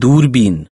دوربين